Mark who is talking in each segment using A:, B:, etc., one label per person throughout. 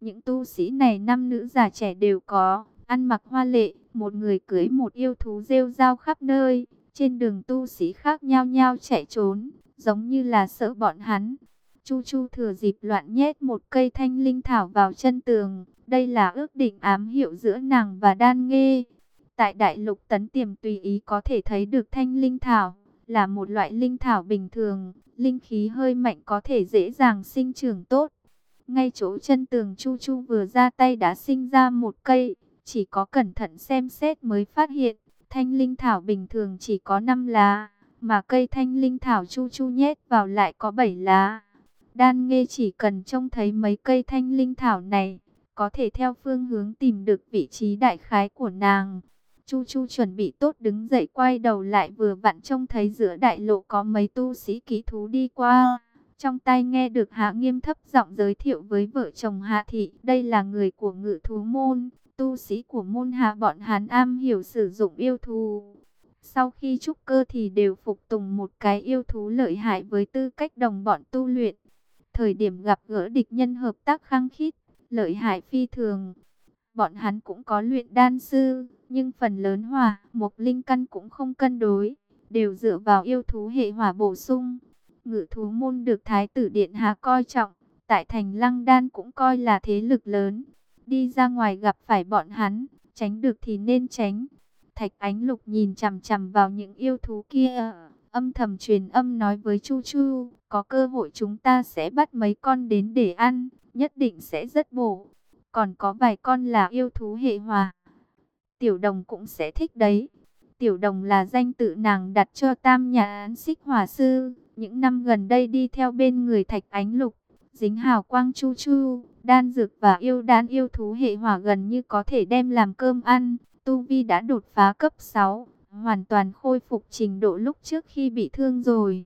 A: Những tu sĩ này nam nữ già trẻ đều có, ăn mặc hoa lệ, một người cưới một yêu thú rêu rao khắp nơi. Trên đường tu sĩ khác nhau nhau chạy trốn, giống như là sợ bọn hắn. Chu Chu thừa dịp loạn nhét một cây thanh linh thảo vào chân tường. Đây là ước định ám hiệu giữa nàng và đan nghê. Tại đại lục tấn tiềm tùy ý có thể thấy được thanh linh thảo, là một loại linh thảo bình thường, linh khí hơi mạnh có thể dễ dàng sinh trưởng tốt. Ngay chỗ chân tường Chu Chu vừa ra tay đã sinh ra một cây, chỉ có cẩn thận xem xét mới phát hiện, thanh linh thảo bình thường chỉ có 5 lá, mà cây thanh linh thảo Chu Chu nhét vào lại có 7 lá. Đan nghe chỉ cần trông thấy mấy cây thanh linh thảo này, có thể theo phương hướng tìm được vị trí đại khái của nàng. Chu Chu chuẩn bị tốt đứng dậy quay đầu lại vừa vặn trông thấy giữa đại lộ có mấy tu sĩ ký thú đi qua. Trong tay nghe được Hạ Nghiêm thấp giọng giới thiệu với vợ chồng Hạ Thị, đây là người của ngự thú môn, tu sĩ của môn hạ bọn Hán am hiểu sử dụng yêu thú. Sau khi trúc cơ thì đều phục tùng một cái yêu thú lợi hại với tư cách đồng bọn tu luyện. Thời điểm gặp gỡ địch nhân hợp tác khăng khít, lợi hại phi thường. Bọn hắn cũng có luyện đan sư, nhưng phần lớn hỏa, một linh căn cũng không cân đối, đều dựa vào yêu thú hệ hỏa bổ sung. Ngự thú môn được Thái tử Điện Hạ coi trọng, tại thành Lăng Đan cũng coi là thế lực lớn. Đi ra ngoài gặp phải bọn hắn, tránh được thì nên tránh. Thạch Ánh Lục nhìn chằm chằm vào những yêu thú kia, âm thầm truyền âm nói với Chu Chu, có cơ hội chúng ta sẽ bắt mấy con đến để ăn, nhất định sẽ rất bổ. Còn có vài con là yêu thú hệ hòa. Tiểu đồng cũng sẽ thích đấy. Tiểu đồng là danh tự nàng đặt cho tam nhà án xích hỏa sư. Những năm gần đây đi theo bên người thạch ánh lục, dính hào quang chu chu, đan dược và yêu đan yêu thú hệ hỏa gần như có thể đem làm cơm ăn. Tu Vi đã đột phá cấp 6, hoàn toàn khôi phục trình độ lúc trước khi bị thương rồi.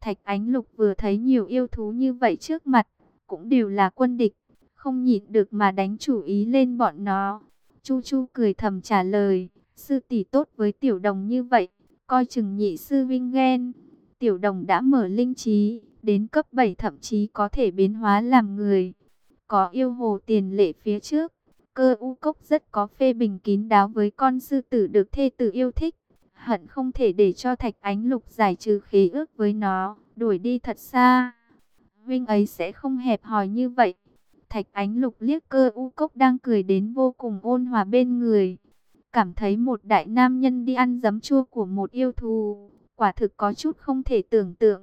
A: Thạch Ánh Lục vừa thấy nhiều yêu thú như vậy trước mặt, cũng đều là quân địch, không nhịn được mà đánh chủ ý lên bọn nó. Chu Chu cười thầm trả lời, sư tỷ tốt với tiểu đồng như vậy, coi chừng nhị sư vinh ghen. Tiểu đồng đã mở linh trí, đến cấp 7 thậm chí có thể biến hóa làm người. Có yêu hồ tiền lệ phía trước, cơ u cốc rất có phê bình kín đáo với con sư tử được thê tử yêu thích. Hận không thể để cho thạch ánh lục giải trừ khí ước với nó, đuổi đi thật xa. Huynh ấy sẽ không hẹp hòi như vậy. Thạch ánh lục liếc cơ u cốc đang cười đến vô cùng ôn hòa bên người. Cảm thấy một đại nam nhân đi ăn giấm chua của một yêu thù. Quả thực có chút không thể tưởng tượng.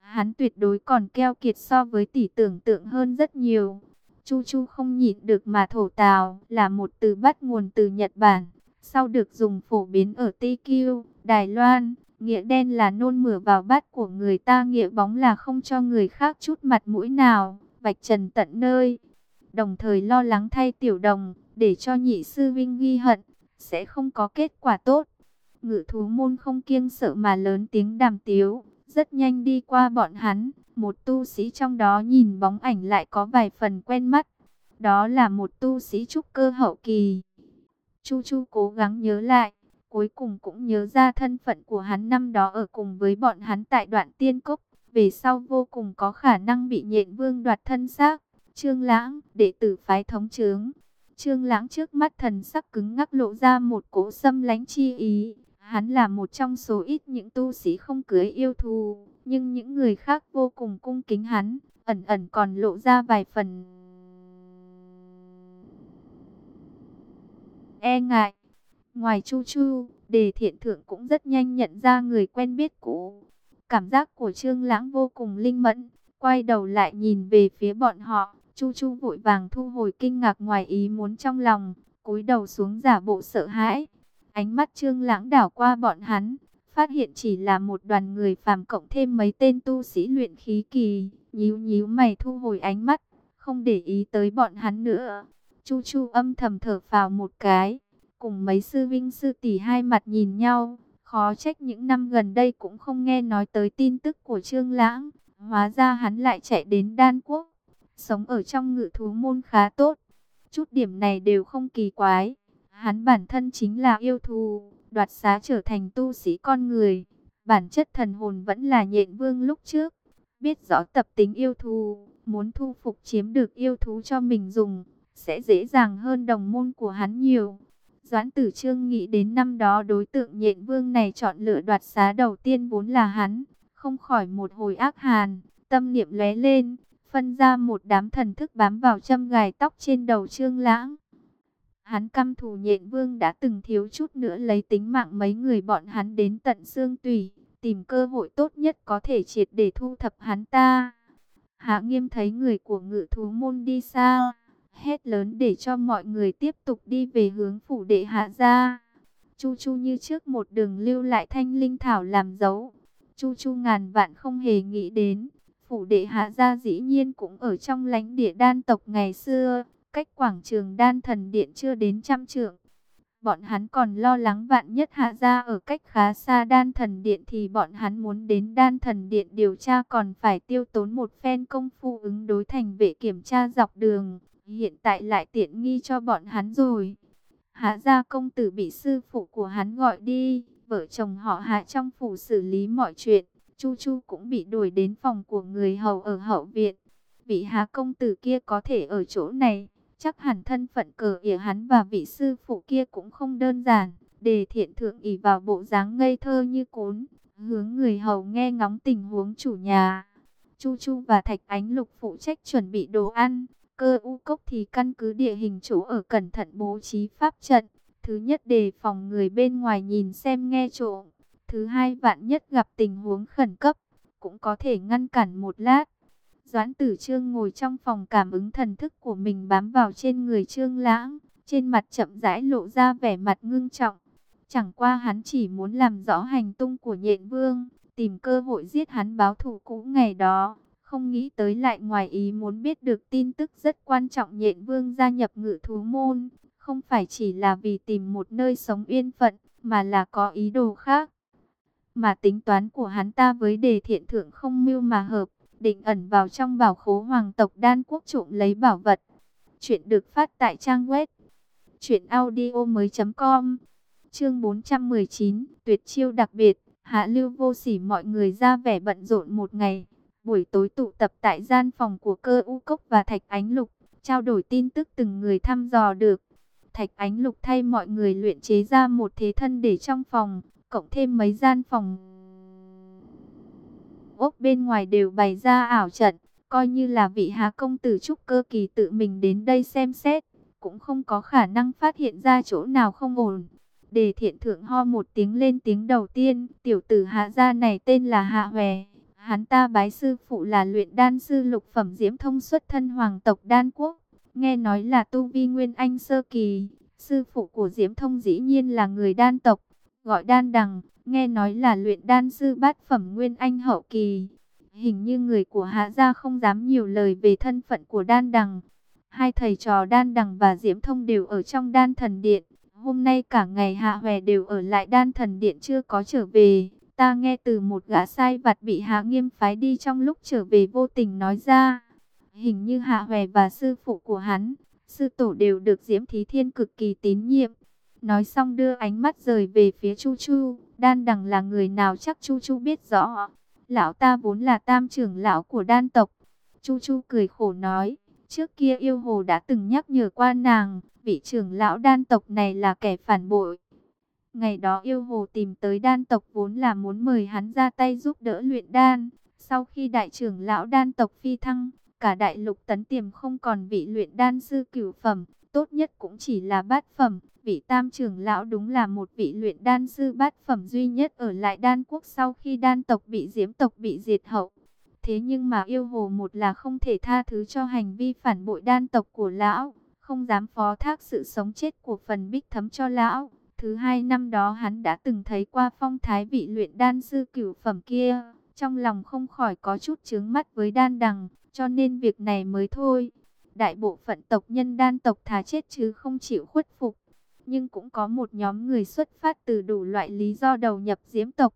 A: Hắn tuyệt đối còn keo kiệt so với tỷ tưởng tượng hơn rất nhiều. Chu Chu không nhịn được mà thổ tào là một từ bắt nguồn từ Nhật Bản. Sau được dùng phổ biến ở TQ, Đài Loan, nghĩa đen là nôn mửa vào bát của người ta nghĩa bóng là không cho người khác chút mặt mũi nào vạch trần tận nơi. Đồng thời lo lắng thay tiểu đồng, để cho nhị sư vinh ghi hận, sẽ không có kết quả tốt. Ngự thú môn không kiêng sợ mà lớn tiếng đàm tiếu, rất nhanh đi qua bọn hắn. Một tu sĩ trong đó nhìn bóng ảnh lại có vài phần quen mắt. Đó là một tu sĩ trúc cơ hậu kỳ. Chu Chu cố gắng nhớ lại, cuối cùng cũng nhớ ra thân phận của hắn năm đó ở cùng với bọn hắn tại đoạn tiên cốc về sau vô cùng có khả năng bị nhện vương đoạt thân xác. Trương Lãng, đệ tử phái thống trướng. Trương Lãng trước mắt thần sắc cứng ngắc lộ ra một cỗ xâm lánh chi ý. Hắn là một trong số ít những tu sĩ không cưới yêu thù, nhưng những người khác vô cùng cung kính hắn, ẩn ẩn còn lộ ra vài phần e ngại. Ngoài Chu Chu, Đề Thiện Thượng cũng rất nhanh nhận ra người quen biết cũ. Cảm giác của Trương Lãng vô cùng linh mẫn, quay đầu lại nhìn về phía bọn họ, Chu Chu vội vàng thu hồi kinh ngạc ngoài ý muốn trong lòng, cúi đầu xuống giả bộ sợ hãi. Ánh mắt Trương Lãng đảo qua bọn hắn, phát hiện chỉ là một đoàn người phàm cộng thêm mấy tên tu sĩ luyện khí kỳ, nhíu nhíu mày thu hồi ánh mắt, không để ý tới bọn hắn nữa. Chu Chu âm thầm thở phào một cái, cùng mấy sư vinh sư tỷ hai mặt nhìn nhau, Khó trách những năm gần đây cũng không nghe nói tới tin tức của Trương Lãng. Hóa ra hắn lại chạy đến Đan Quốc. Sống ở trong ngự thú môn khá tốt. Chút điểm này đều không kỳ quái. Hắn bản thân chính là yêu thù. Đoạt xá trở thành tu sĩ con người. Bản chất thần hồn vẫn là nhện vương lúc trước. Biết rõ tập tính yêu thù. Muốn thu phục chiếm được yêu thú cho mình dùng. sẽ dễ dàng hơn đồng môn của hắn nhiều. Doãn tử trương nghĩ đến năm đó đối tượng nhện vương này chọn lựa đoạt xá đầu tiên vốn là hắn, không khỏi một hồi ác hàn, tâm niệm lóe lên, phân ra một đám thần thức bám vào châm gài tóc trên đầu trương lãng. Hắn căm thù nhện vương đã từng thiếu chút nữa lấy tính mạng mấy người bọn hắn đến tận xương tùy tìm cơ hội tốt nhất có thể triệt để thu thập hắn ta. Hạ nghiêm thấy người của ngự thú môn đi xa, hét lớn để cho mọi người tiếp tục đi về hướng phủ đệ hạ gia. Chu Chu như trước một đường lưu lại thanh linh thảo làm dấu. Chu Chu ngàn vạn không hề nghĩ đến, phủ đệ hạ gia dĩ nhiên cũng ở trong lãnh địa đan tộc ngày xưa, cách quảng trường đan thần điện chưa đến trăm trượng. Bọn hắn còn lo lắng vạn nhất hạ gia ở cách khá xa đan thần điện thì bọn hắn muốn đến đan thần điện điều tra còn phải tiêu tốn một phen công phu ứng đối thành vệ kiểm tra dọc đường. Hiện tại lại tiện nghi cho bọn hắn rồi. Hạ gia công tử bị sư phụ của hắn gọi đi, vợ chồng họ hạ trong phủ xử lý mọi chuyện. Chu Chu cũng bị đuổi đến phòng của người hầu ở hậu viện. Vị hạ công tử kia có thể ở chỗ này, chắc hẳn thân phận cờ ỉa hắn và vị sư phụ kia cũng không đơn giản. Đề thiện thượng ỉ vào bộ dáng ngây thơ như cún, hướng người hầu nghe ngóng tình huống chủ nhà. Chu Chu và Thạch Ánh Lục phụ trách chuẩn bị đồ ăn, cơ u cốc thì căn cứ địa hình chỗ ở cẩn thận bố trí pháp trận. Thứ nhất đề phòng người bên ngoài nhìn xem nghe trộm. Thứ hai vạn nhất gặp tình huống khẩn cấp, cũng có thể ngăn cản một lát. Doãn tử trương ngồi trong phòng cảm ứng thần thức của mình bám vào trên người trương lãng. Trên mặt chậm rãi lộ ra vẻ mặt ngưng trọng. Chẳng qua hắn chỉ muốn làm rõ hành tung của nhện vương, tìm cơ hội giết hắn báo thù cũ ngày đó. Không nghĩ tới lại ngoài ý muốn biết được tin tức rất quan trọng nhện vương gia nhập ngự thú môn. Không phải chỉ là vì tìm một nơi sống yên phận, mà là có ý đồ khác. Mà tính toán của hắn ta với đề thiện thượng không mưu mà hợp, định ẩn vào trong bảo khố hoàng tộc đan quốc trộm lấy bảo vật. Chuyện được phát tại trang web chuyểnaudio.com Chương 419, tuyệt chiêu đặc biệt, Hạ Lưu vô sỉ mọi người ra vẻ bận rộn một ngày. Buổi tối tụ tập tại gian phòng của cơ u cốc và Thạch Ánh Lục, trao đổi tin tức từng người thăm dò được. Thạch Ánh Lục thay mọi người luyện chế ra một thế thân để trong phòng, cộng thêm mấy gian phòng. Ốc bên ngoài đều bày ra ảo trận, coi như là vị hạ công tử trúc cơ kỳ tự mình đến đây xem xét, cũng không có khả năng phát hiện ra chỗ nào không ổn. Đề thiện thượng ho một tiếng lên tiếng đầu tiên, tiểu tử hạ gia này tên là Hạ Hòe. Hắn ta bái sư phụ là luyện đan sư lục phẩm diễm thông xuất thân hoàng tộc đan quốc. Nghe nói là tu vi nguyên anh sơ kỳ. Sư phụ của diễm thông dĩ nhiên là người đan tộc. Gọi đan đằng. Nghe nói là luyện đan sư bát phẩm nguyên anh hậu kỳ. Hình như người của hạ gia không dám nhiều lời về thân phận của đan đằng. Hai thầy trò đan đằng và diễm thông đều ở trong đan thần điện. Hôm nay cả ngày hạ hòe đều ở lại đan thần điện chưa có trở về. Ta nghe từ một gã sai vặt bị Hạ Nghiêm phái đi trong lúc trở về vô tình nói ra. Hình như Hạ Hòe và sư phụ của hắn, sư tổ đều được Diễm Thí Thiên cực kỳ tín nhiệm. Nói xong đưa ánh mắt rời về phía Chu Chu, đan đằng là người nào chắc Chu Chu biết rõ. Lão ta vốn là tam trưởng lão của đan tộc. Chu Chu cười khổ nói, trước kia yêu hồ đã từng nhắc nhở qua nàng, vị trưởng lão đan tộc này là kẻ phản bội. Ngày đó yêu hồ tìm tới đan tộc vốn là muốn mời hắn ra tay giúp đỡ luyện đan. Sau khi đại trưởng lão đan tộc phi thăng, cả đại lục tấn tiềm không còn vị luyện đan sư cửu phẩm, tốt nhất cũng chỉ là bát phẩm. Vị tam trưởng lão đúng là một vị luyện đan sư bát phẩm duy nhất ở lại đan quốc sau khi đan tộc bị diễm tộc bị diệt hậu. Thế nhưng mà yêu hồ một là không thể tha thứ cho hành vi phản bội đan tộc của lão, không dám phó thác sự sống chết của phần bích thấm cho lão. Thứ hai năm đó hắn đã từng thấy qua phong thái vị luyện đan sư cửu phẩm kia. Trong lòng không khỏi có chút chướng mắt với đan đằng, cho nên việc này mới thôi. Đại bộ phận tộc nhân đan tộc thà chết chứ không chịu khuất phục. Nhưng cũng có một nhóm người xuất phát từ đủ loại lý do đầu nhập diễm tộc.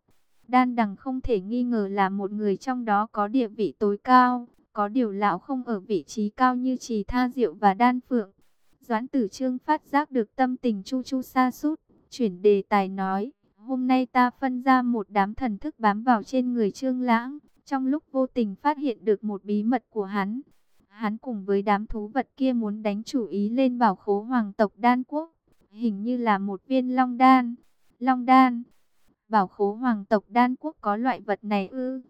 A: Đan đằng không thể nghi ngờ là một người trong đó có địa vị tối cao. Có điều lão không ở vị trí cao như trì tha diệu và đan phượng. Doãn tử trương phát giác được tâm tình chu chu xa sút Chuyển đề tài nói, hôm nay ta phân ra một đám thần thức bám vào trên người Trương Lãng, trong lúc vô tình phát hiện được một bí mật của hắn. Hắn cùng với đám thú vật kia muốn đánh chủ ý lên bảo khố hoàng tộc đan quốc. Hình như là một viên long đan. Long đan. Bảo khố hoàng tộc đan quốc có loại vật này ư.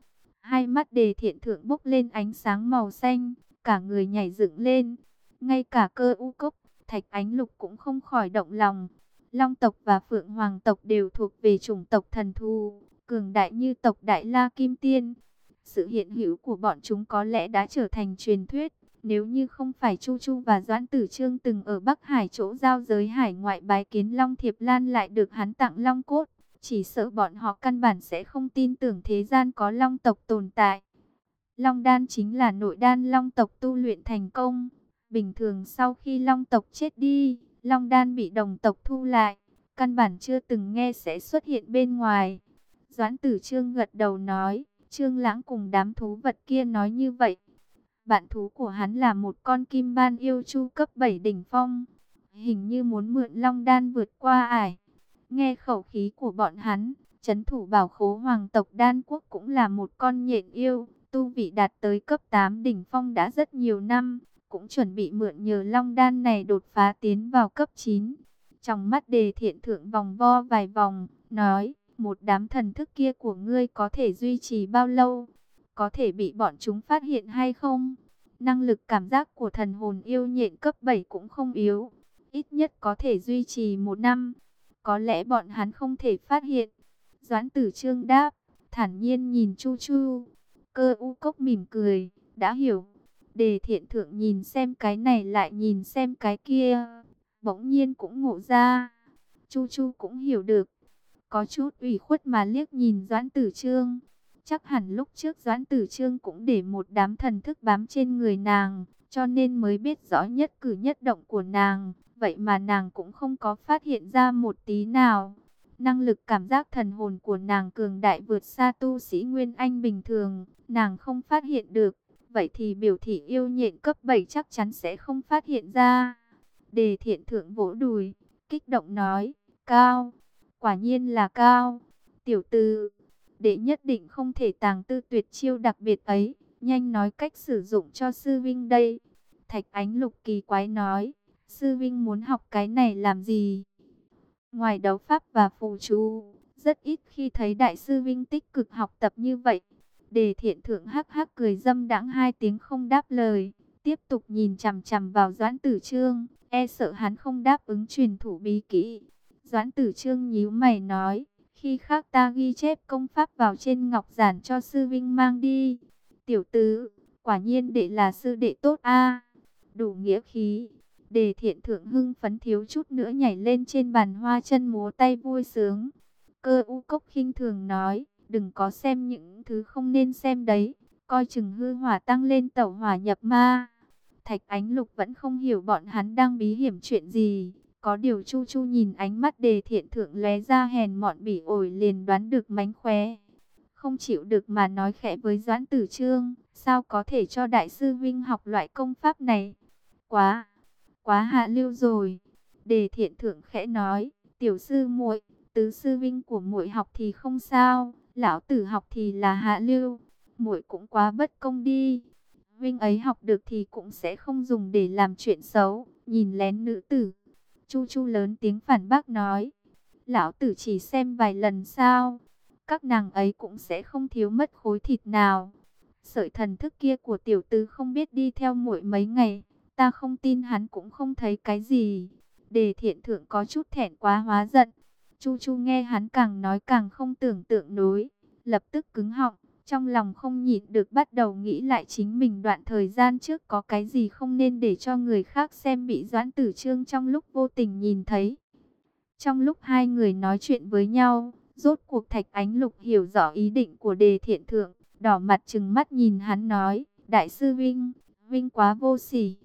A: Hai mắt đề thiện thượng bốc lên ánh sáng màu xanh. Cả người nhảy dựng lên. Ngay cả cơ u cốc, thạch ánh lục cũng không khỏi động lòng. Long tộc và Phượng Hoàng tộc đều thuộc về chủng tộc thần thù, cường đại như tộc Đại La Kim Tiên. Sự hiện hữu của bọn chúng có lẽ đã trở thành truyền thuyết. Nếu như không phải Chu Chu và Doãn Tử Trương từng ở Bắc Hải chỗ giao giới hải ngoại bái kiến Long Thiệp Lan lại được hắn tặng Long Cốt, chỉ sợ bọn họ căn bản sẽ không tin tưởng thế gian có Long tộc tồn tại. Long đan chính là nội đan Long tộc tu luyện thành công. Bình thường sau khi Long tộc chết đi, Long đan bị đồng tộc thu lại, căn bản chưa từng nghe sẽ xuất hiện bên ngoài. Doãn Tử Trương gật đầu nói, Trương Lãng cùng đám thú vật kia nói như vậy. Bạn thú của hắn là một con kim ban yêu chu cấp 7 đỉnh phong. Hình như muốn mượn long đan vượt qua ải. Nghe khẩu khí của bọn hắn, chấn thủ bảo khố hoàng tộc đan quốc cũng là một con nhện yêu. Tu vị đạt tới cấp 8 đỉnh phong đã rất nhiều năm. Cũng chuẩn bị mượn nhờ long đan này đột phá tiến vào cấp 9. Trong mắt đề thiện thượng vòng vo vài vòng, nói, một đám thần thức kia của ngươi có thể duy trì bao lâu? có thể bị bọn chúng phát hiện hay không? Năng lực cảm giác của thần hồn yêu nhện cấp 7 cũng không yếu, ít nhất có thể duy trì một năm. Có lẽ bọn hắn không thể phát hiện. Doãn tử trương đáp, thản nhiên nhìn Chu Chu. Cơ u cốc mỉm cười, đã hiểu. Đề thiện thượng nhìn xem cái này lại nhìn xem cái kia. Bỗng nhiên cũng ngộ ra. Chu Chu cũng hiểu được. Có chút ủy khuất mà liếc nhìn Doãn tử trương. Chắc hẳn lúc trước Doãn Tử Trương cũng để một đám thần thức bám trên người nàng, cho nên mới biết rõ nhất cử nhất động của nàng. Vậy mà nàng cũng không có phát hiện ra một tí nào. Năng lực cảm giác thần hồn của nàng cường đại vượt xa tu sĩ Nguyên Anh bình thường, nàng không phát hiện được. Vậy thì biểu thị yêu nhện cấp 7 chắc chắn sẽ không phát hiện ra. Đề thiện thượng vỗ đùi, kích động nói, cao, quả nhiên là cao. Tiểu tư, đệ nhất định không thể tàng tư tuyệt chiêu đặc biệt ấy, nhanh nói cách sử dụng cho sư vinh đây. Thạch ánh lục kỳ quái nói, sư vinh muốn học cái này làm gì? Ngoài đấu pháp và phù chú, rất ít khi thấy đại sư vinh tích cực học tập như vậy. Đề thiện thượng hắc hắc cười dâm đãng hai tiếng không đáp lời, tiếp tục nhìn chằm chằm vào doãn tử trương, e sợ hắn không đáp ứng truyền thủ bí kỹ. Doãn tử trương nhíu mày nói, khi khác ta ghi chép công pháp vào trên ngọc giản cho sư vinh mang đi. Tiểu tứ, quả nhiên đệ là sư đệ tốt a Đủ nghĩa khí. Đề thiện thượng hưng phấn thiếu chút nữa nhảy lên trên bàn hoa chân múa tay vui sướng. Cơ u cốc khinh thường nói, đừng có xem những thứ không nên xem đấy. Coi chừng hư hỏa tăng lên tẩu hỏa nhập ma. Thạch ánh lục vẫn không hiểu bọn hắn đang bí hiểm chuyện gì. Có điều Chu Chu nhìn ánh mắt đề thiện thượng lóe ra hèn mọn bỉ ổi liền đoán được mánh khóe. Không chịu được mà nói khẽ với Doãn Tử Trương, sao có thể cho Đại sư Vinh học loại công pháp này? Quá, quá hạ lưu rồi. Đề thiện thượng khẽ nói, tiểu sư muội, tứ sư Vinh của muội học thì không sao, lão tử học thì là hạ lưu. Muội cũng quá bất công đi. Vinh ấy học được thì cũng sẽ không dùng để làm chuyện xấu, nhìn lén nữ tử. Chu Chu lớn tiếng phản bác nói. Lão tử chỉ xem vài lần sao. Các nàng ấy cũng sẽ không thiếu mất khối thịt nào. Sợi thần thức kia của tiểu tư không biết đi theo muội mấy ngày. Ta không tin hắn cũng không thấy cái gì. Đề thiện thượng có chút thẹn quá hóa giận. Chu Chu nghe hắn càng nói càng không tưởng tượng nối. Lập tức cứng họng. Trong lòng không nhịn được bắt đầu nghĩ lại chính mình đoạn thời gian trước có cái gì không nên để cho người khác xem bị doãn tử trương trong lúc vô tình nhìn thấy. Trong lúc hai người nói chuyện với nhau, rốt cuộc thạch ánh lục hiểu rõ ý định của đề thiện thượng, đỏ mặt trừng mắt nhìn hắn nói, Đại sư Vinh, Vinh quá vô sỉ,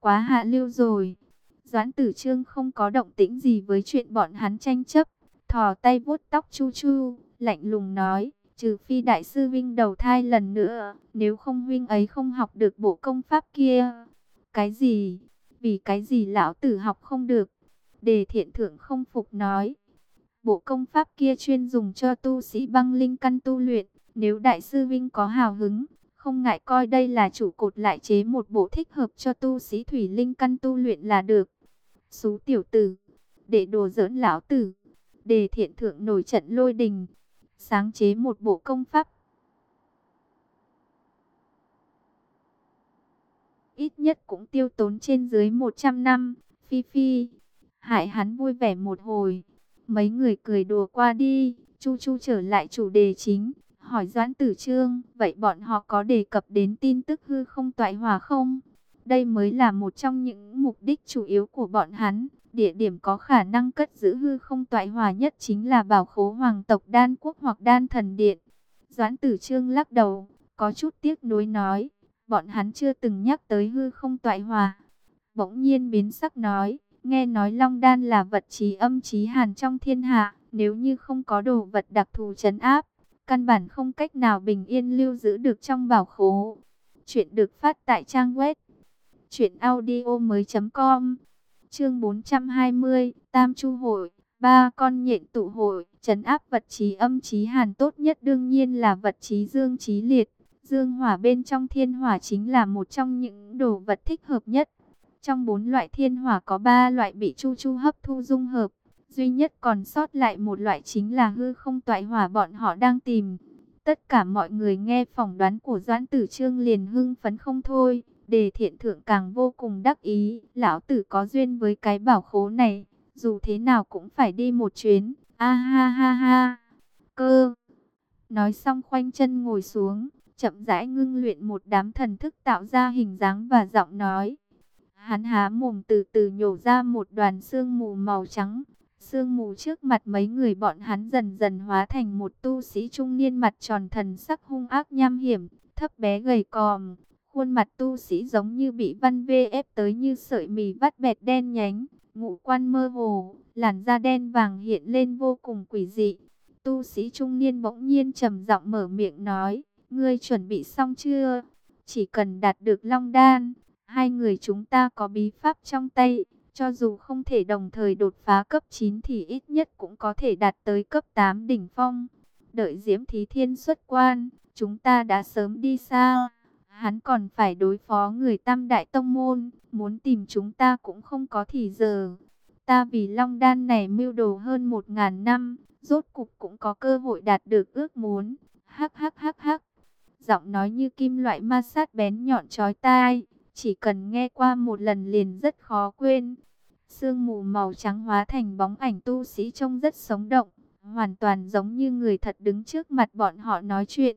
A: quá hạ lưu rồi. Doãn tử trương không có động tĩnh gì với chuyện bọn hắn tranh chấp, thò tay vuốt tóc chu chu, lạnh lùng nói, Trừ phi đại sư Vinh đầu thai lần nữa, nếu không Vinh ấy không học được bộ công pháp kia. Cái gì? Vì cái gì lão tử học không được? Đề thiện thượng không phục nói. Bộ công pháp kia chuyên dùng cho tu sĩ băng linh căn tu luyện. Nếu đại sư Vinh có hào hứng, Không ngại coi đây là chủ cột lại chế một bộ thích hợp cho tu sĩ thủy linh căn tu luyện là được. Xú tiểu tử, để đồ giỡn lão tử. Đề thiện thượng nổi trận lôi đình, sáng chế một bộ công pháp. Ít nhất cũng tiêu tốn trên dưới 100 năm, phi phi. Hại hắn vui vẻ một hồi, mấy người cười đùa qua đi, chu chu trở lại chủ đề chính. Hỏi Doãn Tử Trương, vậy bọn họ có đề cập đến tin tức hư không toại hòa không? Đây mới là một trong những mục đích chủ yếu của bọn hắn. Địa điểm có khả năng cất giữ hư không toại hòa nhất chính là bảo khố hoàng tộc đan quốc hoặc đan thần điện. Doãn tử trương lắc đầu, có chút tiếc nuối nói, bọn hắn chưa từng nhắc tới hư không toại hòa. Bỗng nhiên biến sắc nói, nghe nói long đan là vật trí âm trí hàn trong thiên hạ, nếu như không có đồ vật đặc thù chấn áp, căn bản không cách nào bình yên lưu giữ được trong bảo khố. Chuyện được phát tại trang web chuyện audio mới.com Chương 420, Tam Chu Hội, ba con nhện tụ hội, trấn áp vật trí âm trí hàn tốt nhất đương nhiên là vật trí dương trí liệt. Dương hỏa bên trong thiên hỏa chính là một trong những đồ vật thích hợp nhất. Trong bốn loại thiên hỏa có ba loại bị chu chu hấp thu dung hợp. Duy nhất còn sót lại một loại chính là hư không toại hỏa bọn họ đang tìm. Tất cả mọi người nghe phỏng đoán của Doãn Tử Trương liền hưng phấn không thôi. Đề thiện thượng càng vô cùng đắc ý, lão tử có duyên với cái bảo khố này, dù thế nào cũng phải đi một chuyến, a ha ha ha, cơ. Nói xong khoanh chân ngồi xuống, chậm rãi ngưng luyện một đám thần thức tạo ra hình dáng và giọng nói. Hắn há mồm từ từ nhổ ra một đoàn sương mù màu trắng. Sương mù trước mặt mấy người bọn hắn dần dần hóa thành một tu sĩ trung niên mặt tròn thần sắc hung ác nham hiểm, thấp bé gầy còm, Khuôn mặt tu sĩ giống như bị văn vê ép tới như sợi mì vắt bẹt đen nhánh, ngũ quan mơ hồ, làn da đen vàng hiện lên vô cùng quỷ dị. Tu sĩ trung niên bỗng nhiên trầm giọng mở miệng nói, ngươi chuẩn bị xong chưa? Chỉ cần đạt được long đan, hai người chúng ta có bí pháp trong tay, cho dù không thể đồng thời đột phá cấp 9 thì ít nhất cũng có thể đạt tới cấp 8 đỉnh phong. Đợi Diễm Thí Thiên xuất quan, chúng ta đã sớm đi xa hắn còn phải đối phó người tam đại tông môn, muốn tìm chúng ta cũng không có thì giờ. Ta vì long đan này mưu đồ hơn một ngàn năm, rốt cục cũng có cơ hội đạt được ước muốn. Hắc hắc hắc hắc, giọng nói như kim loại ma sát bén nhọn chói tai, chỉ cần nghe qua một lần liền rất khó quên. Sương mù màu trắng hóa thành bóng ảnh tu sĩ trông rất sống động, hoàn toàn giống như người thật đứng trước mặt bọn họ nói chuyện.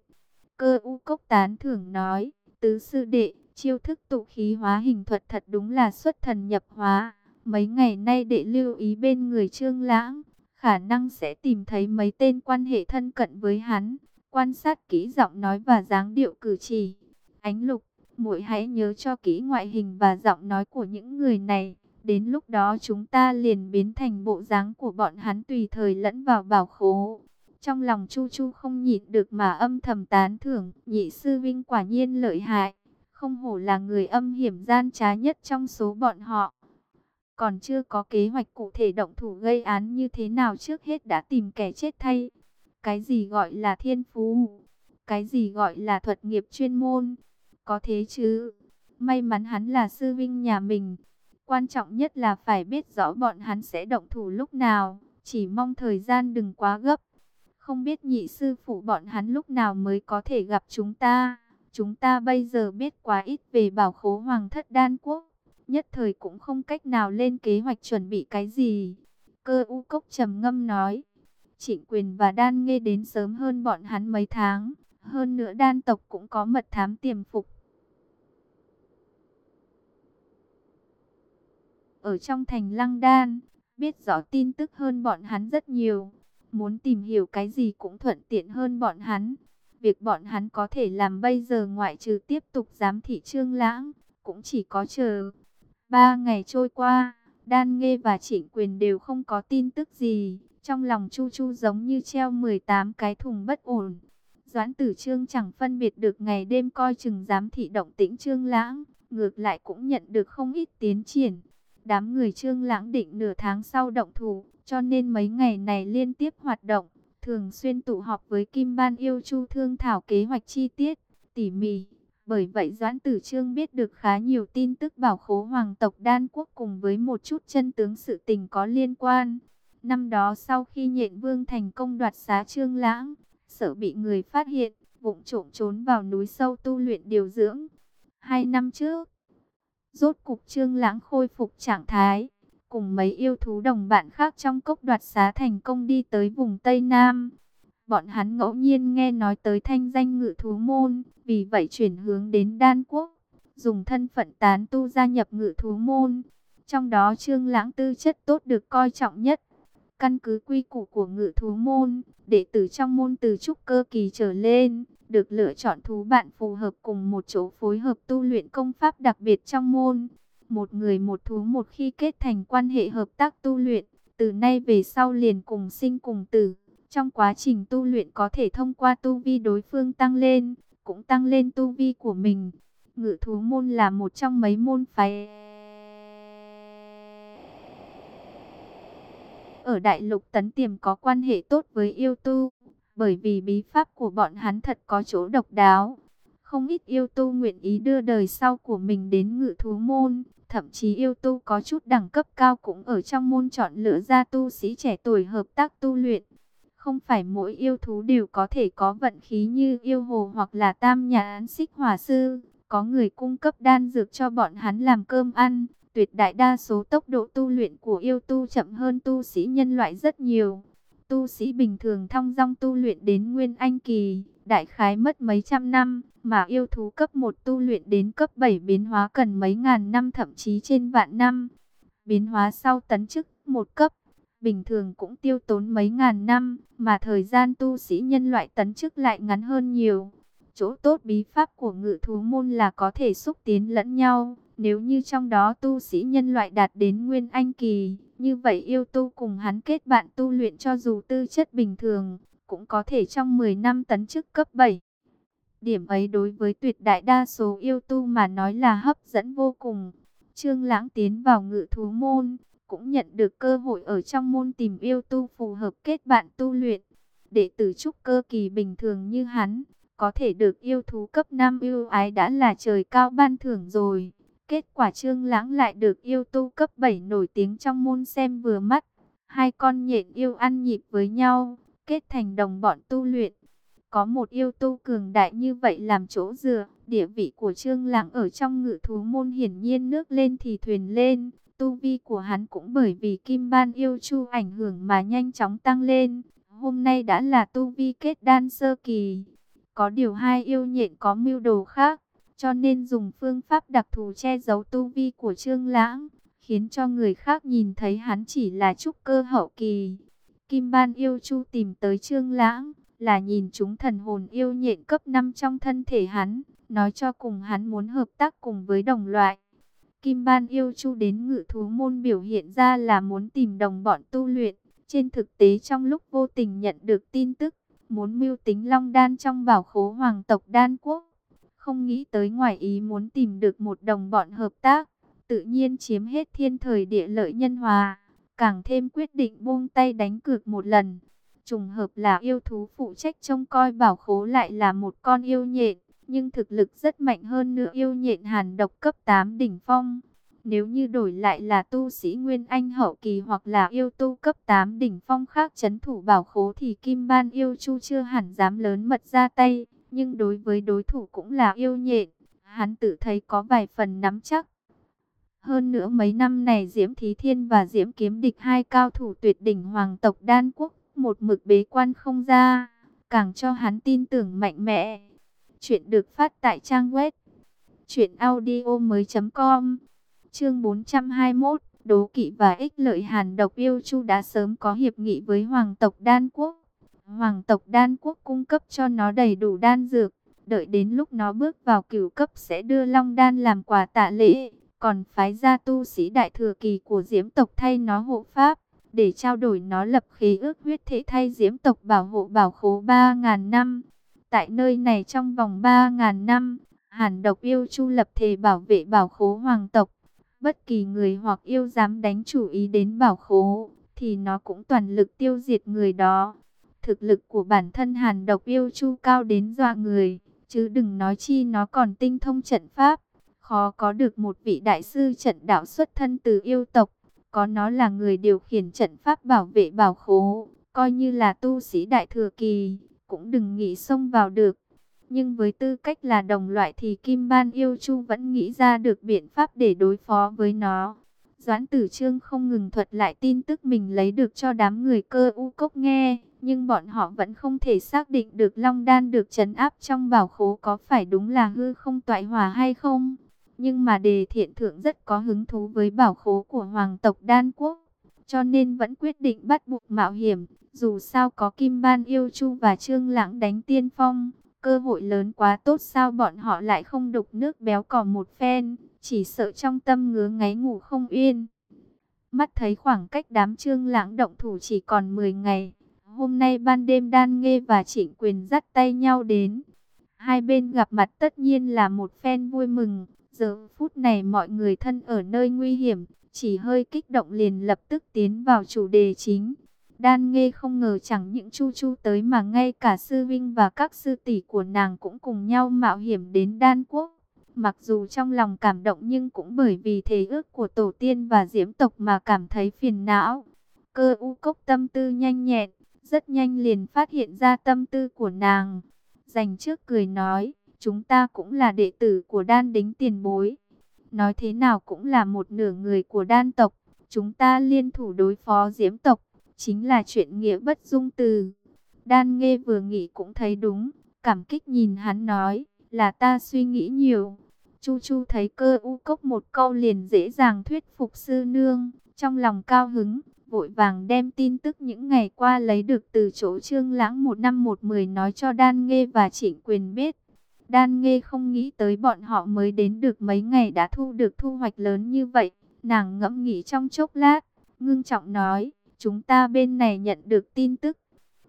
A: Cơ u cốc tán thưởng nói, Tứ sư đệ, chiêu thức tụ khí hóa hình thuật thật đúng là xuất thần nhập hóa. Mấy ngày nay đệ lưu ý bên người trương lãng, khả năng sẽ tìm thấy mấy tên quan hệ thân cận với hắn. Quan sát kỹ giọng nói và dáng điệu cử chỉ. Ánh lục, muội hãy nhớ cho kỹ ngoại hình và giọng nói của những người này. Đến lúc đó chúng ta liền biến thành bộ dáng của bọn hắn tùy thời lẫn vào bảo khố. Trong lòng Chu Chu không nhịn được mà âm thầm tán thưởng, nhị sư vinh quả nhiên lợi hại, không hổ là người âm hiểm gian trá nhất trong số bọn họ. Còn chưa có kế hoạch cụ thể động thủ gây án như thế nào trước hết đã tìm kẻ chết thay. Cái gì gọi là thiên phú, cái gì gọi là thuật nghiệp chuyên môn, có thế chứ. May mắn hắn là sư vinh nhà mình, quan trọng nhất là phải biết rõ bọn hắn sẽ động thủ lúc nào, chỉ mong thời gian đừng quá gấp. Không biết nhị sư phụ bọn hắn lúc nào mới có thể gặp chúng ta. Chúng ta bây giờ biết quá ít về bảo khố hoàng thất đan quốc. Nhất thời cũng không cách nào lên kế hoạch chuẩn bị cái gì. Cơ u cốc trầm ngâm nói. Trịnh quyền và đan nghe đến sớm hơn bọn hắn mấy tháng. Hơn nữa đan tộc cũng có mật thám tiềm phục. Ở trong thành lăng đan, biết rõ tin tức hơn bọn hắn rất nhiều Muốn tìm hiểu cái gì cũng thuận tiện hơn bọn hắn. Việc bọn hắn có thể làm bây giờ ngoại trừ tiếp tục giám thị trương lãng, cũng chỉ có chờ. Ba ngày trôi qua, Đan Nghê và Trịnh Quyền đều không có tin tức gì. Trong lòng Chu Chu giống như treo 18 cái thùng bất ổn. Doãn tử trương chẳng phân biệt được ngày đêm coi chừng giám thị động tĩnh trương lãng. Ngược lại cũng nhận được không ít tiến triển. Đám người trương lãng định nửa tháng sau động thủ, cho nên mấy ngày này liên tiếp hoạt động, thường xuyên tụ họp với Kim Ban Yêu Chu thương thảo kế hoạch chi tiết. tỉ mỉ. Bởi vậy Doãn Tử Trương biết được khá nhiều tin tức bảo khố hoàng tộc đan quốc cùng với một chút chân tướng sự tình có liên quan. Năm đó sau khi nhện vương thành công đoạt xá Trương Lãng, sợ bị người phát hiện, vụng trộm trốn vào núi sâu tu luyện điều dưỡng. Hai năm trước, rốt cục Trương Lãng khôi phục trạng thái, cùng mấy yêu thú đồng bạn khác trong cốc đoạt xá thành công đi tới vùng Tây Nam. Bọn hắn ngẫu nhiên nghe nói tới thanh danh ngự thú môn, vì vậy chuyển hướng đến Đan Quốc, dùng thân phận tán tu gia nhập ngự thú môn. Trong đó Trương Lãng tư chất tốt được coi trọng nhất. Căn cứ quy củ của ngự thú môn, đệ tử trong môn từ trúc cơ kỳ trở lên, được lựa chọn thú bạn phù hợp cùng một chỗ phối hợp tu luyện công pháp đặc biệt trong môn. Một người một thú một khi kết thành quan hệ hợp tác tu luyện, từ nay về sau liền cùng sinh cùng tử. Trong quá trình tu luyện có thể thông qua tu vi đối phương tăng lên, cũng tăng lên tu vi của mình. Ngự thú môn là một trong mấy môn phái ở đại lục tấn tiềm có quan hệ tốt với yêu tu, bởi vì bí pháp của bọn hắn thật có chỗ độc đáo. Không ít yêu tu nguyện ý đưa đời sau của mình đến ngự thú môn, thậm chí yêu tu có chút đẳng cấp cao cũng ở trong môn chọn lựa ra tu sĩ trẻ tuổi hợp tác tu luyện. Không phải mỗi yêu thú đều có thể có vận khí như yêu hồ hoặc là tam nhà án xích hỏa sư. Có người cung cấp đan dược cho bọn hắn làm cơm ăn. Tuyệt đại đa số tốc độ tu luyện của yêu tu chậm hơn tu sĩ nhân loại rất nhiều. Tu sĩ bình thường thong dong tu luyện đến nguyên anh kỳ, đại khái mất mấy trăm năm, mà yêu thú cấp 1 tu luyện đến cấp 7 biến hóa cần mấy ngàn năm thậm chí trên vạn năm. Biến hóa sau tấn chức một cấp, bình thường cũng tiêu tốn mấy ngàn năm, mà thời gian tu sĩ nhân loại tấn chức lại ngắn hơn nhiều. Chỗ tốt bí pháp của ngự thú môn là có thể xúc tiến lẫn nhau, nếu như trong đó tu sĩ nhân loại đạt đến nguyên anh kỳ, như vậy yêu tu cùng hắn kết bạn tu luyện cho dù tư chất bình thường, cũng có thể trong 10 năm tấn chức cấp 7. Điểm ấy đối với tuyệt đại đa số yêu tu mà nói là hấp dẫn vô cùng. Trương Lãng tiến vào ngự thú môn, cũng nhận được cơ hội ở trong môn tìm yêu tu phù hợp kết bạn tu luyện. Đệ tử trúc cơ kỳ bình thường như hắn, có thể được yêu thú cấp 5 yêu ái đã là trời cao ban thưởng rồi. Kết quả Trương Lãng lại được yêu tu cấp 7 nổi tiếng trong môn xem vừa mắt. Hai con nhện yêu ăn nhịp với nhau, kết thành đồng bọn tu luyện. Có một yêu tu cường đại như vậy làm chỗ dựa, địa vị của Trương Lãng ở trong ngự thú môn hiển nhiên nước lên thì thuyền lên. Tu vi của hắn cũng bởi vì kim ban yêu chu ảnh hưởng mà nhanh chóng tăng lên. Hôm nay đã là tu vi kết đan sơ kỳ. Có điều hai yêu nhện có mưu đồ khác, cho nên dùng phương pháp đặc thù che giấu tu vi của Trương Lãng, khiến cho người khác nhìn thấy hắn chỉ là trúc cơ hậu kỳ. Kim ban yêu chu tìm tới Trương Lãng, là nhìn chúng thần hồn yêu nhện cấp 5 trong thân thể hắn, nói cho cùng hắn muốn hợp tác cùng với đồng loại. Kim Ban yêu chu đến ngự thú môn biểu hiện ra là muốn tìm đồng bọn tu luyện. Trên thực tế trong lúc vô tình nhận được tin tức, muốn mưu tính long đan trong bảo khố hoàng tộc đan quốc. Không nghĩ tới ngoài ý muốn tìm được một đồng bọn hợp tác, tự nhiên chiếm hết thiên thời địa lợi nhân hòa. Càng thêm quyết định buông tay đánh cược một lần. Trùng hợp là yêu thú phụ trách trông coi bảo khố lại là một con yêu nhện nhưng thực lực rất mạnh hơn nữa yêu nhện hàn độc cấp 8 đỉnh phong. Nếu như đổi lại là tu sĩ Nguyên Anh hậu kỳ hoặc là yêu tu cấp 8 đỉnh phong khác chấn thủ bảo khố thì Kim Ban yêu chu chưa hẳn dám lớn mật ra tay, nhưng đối với đối thủ cũng là yêu nhện, hắn tự thấy có vài phần nắm chắc. Hơn nữa mấy năm này Diễm Thí Thiên và Diễm Kiếm Địch hai cao thủ tuyệt đỉnh hoàng tộc đan quốc, một mực bế quan không ra, càng cho hắn tin tưởng mạnh mẽ. Chuyện được phát tại trang web truyệnaudiomoi.com. Chương 421, Đố kỵ và ích lợi Hàn Độc Yêu Chu đã sớm có hiệp nghị với hoàng tộc Đan quốc. Hoàng tộc Đan quốc cung cấp cho nó đầy đủ đan dược, đợi đến lúc nó bước vào cửu cấp sẽ đưa Long đan làm quà tạ lễ, còn phái ra tu sĩ đại thừa kỳ của Diễm tộc thay nó hộ pháp để trao đổi nó lập khí ước huyết thể thay Diễm tộc bảo hộ bảo khố 3000 năm. Tại nơi này trong vòng 3.000 năm, Hàn độc yêu chu lập thể bảo vệ bảo khố hoàng tộc. Bất kỳ người hoặc yêu dám đánh chủ ý đến bảo khố, thì nó cũng toàn lực tiêu diệt người đó. Thực lực của bản thân hàn độc yêu chu cao đến dọa người, chứ đừng nói chi nó còn tinh thông trận pháp. Khó có được một vị đại sư trận đạo xuất thân từ yêu tộc, có nó là người điều khiển trận pháp bảo vệ bảo khố, coi như là tu sĩ đại thừa kỳ, cũng đừng nghĩ xông vào được. Nhưng với tư cách là đồng loại thì Kim Ban Yêu Chu vẫn nghĩ ra được biện pháp để đối phó với nó. Doãn tử trương không ngừng thuật lại tin tức mình lấy được cho đám người cơ u cốc nghe. Nhưng bọn họ vẫn không thể xác định được Long Đan được trấn áp trong bảo khố có phải đúng là hư không toại hòa hay không. Nhưng mà đề thiện thượng rất có hứng thú với bảo khố của hoàng tộc Đan Quốc. Cho nên vẫn quyết định bắt buộc mạo hiểm. Dù sao có Kim Ban Yêu Chu và Trương Lãng đánh tiên phong. Cơ hội lớn quá tốt sao bọn họ lại không đục nước béo cò một phen. Chỉ sợ trong tâm ngứa ngáy ngủ không yên. Mắt thấy khoảng cách đám Trương Lãng động thủ chỉ còn 10 ngày. Hôm nay ban đêm Đan Nghê và Trịnh Quyền dắt tay nhau đến. Hai bên gặp mặt tất nhiên là một phen vui mừng. Giờ phút này mọi người thân ở nơi nguy hiểm, chỉ hơi kích động liền lập tức tiến vào chủ đề chính. Đan nghe không ngờ chẳng những Chu Chu tới mà ngay cả sư vinh và các sư tỷ của nàng cũng cùng nhau mạo hiểm đến Đan Quốc. Mặc dù trong lòng cảm động nhưng cũng bởi vì thế ước của tổ tiên và diễm tộc mà cảm thấy phiền não. Cơ u cốc tâm tư nhanh nhẹn, rất nhanh liền phát hiện ra tâm tư của nàng. Dành trước cười nói, chúng ta cũng là đệ tử của đan đính tiền bối. Nói thế nào cũng là một nửa người của đan tộc. Chúng ta liên thủ đối phó diễm tộc, chính là chuyện nghĩa bất dung từ. Đan nghe vừa nghĩ cũng thấy đúng, cảm kích nhìn hắn nói, là ta suy nghĩ nhiều. Chu Chu thấy cơ u cốc một câu liền dễ dàng thuyết phục sư nương, trong lòng cao hứng, vội vàng đem tin tức những ngày qua lấy được từ chỗ trương lãng một năm một mười nói cho Đan Nghe và Trịnh Quyền biết. Đan Nghê không nghĩ tới bọn họ mới đến được mấy ngày đã thu được thu hoạch lớn như vậy. Nàng ngẫm nghĩ trong chốc lát, ngưng trọng nói, chúng ta bên này nhận được tin tức.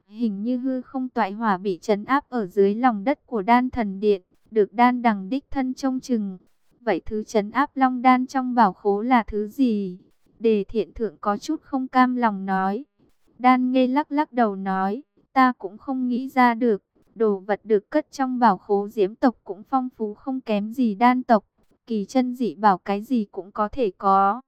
A: Hình như hư không toại hỏa bị trấn áp ở dưới lòng đất của đan thần điện, được đan đằng đích thân trông chừng. Vậy thứ trấn áp long đan trong bảo khố là thứ gì? Đề thiện thượng có chút không cam lòng nói. Đan nghe lắc lắc đầu nói, ta cũng không nghĩ ra được. Đồ vật được cất trong bảo khố diễm tộc cũng phong phú không kém gì đan tộc. Kỳ chân dị bảo cái gì cũng có thể có.